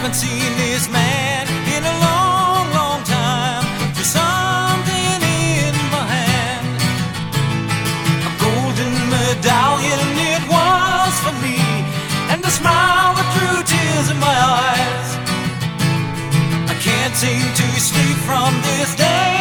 haven't seen this man in a long, long time. There's something in my hand. A golden medallion it was for me, and a smile that drew tears in my eyes. I can't seem to sleep from this day.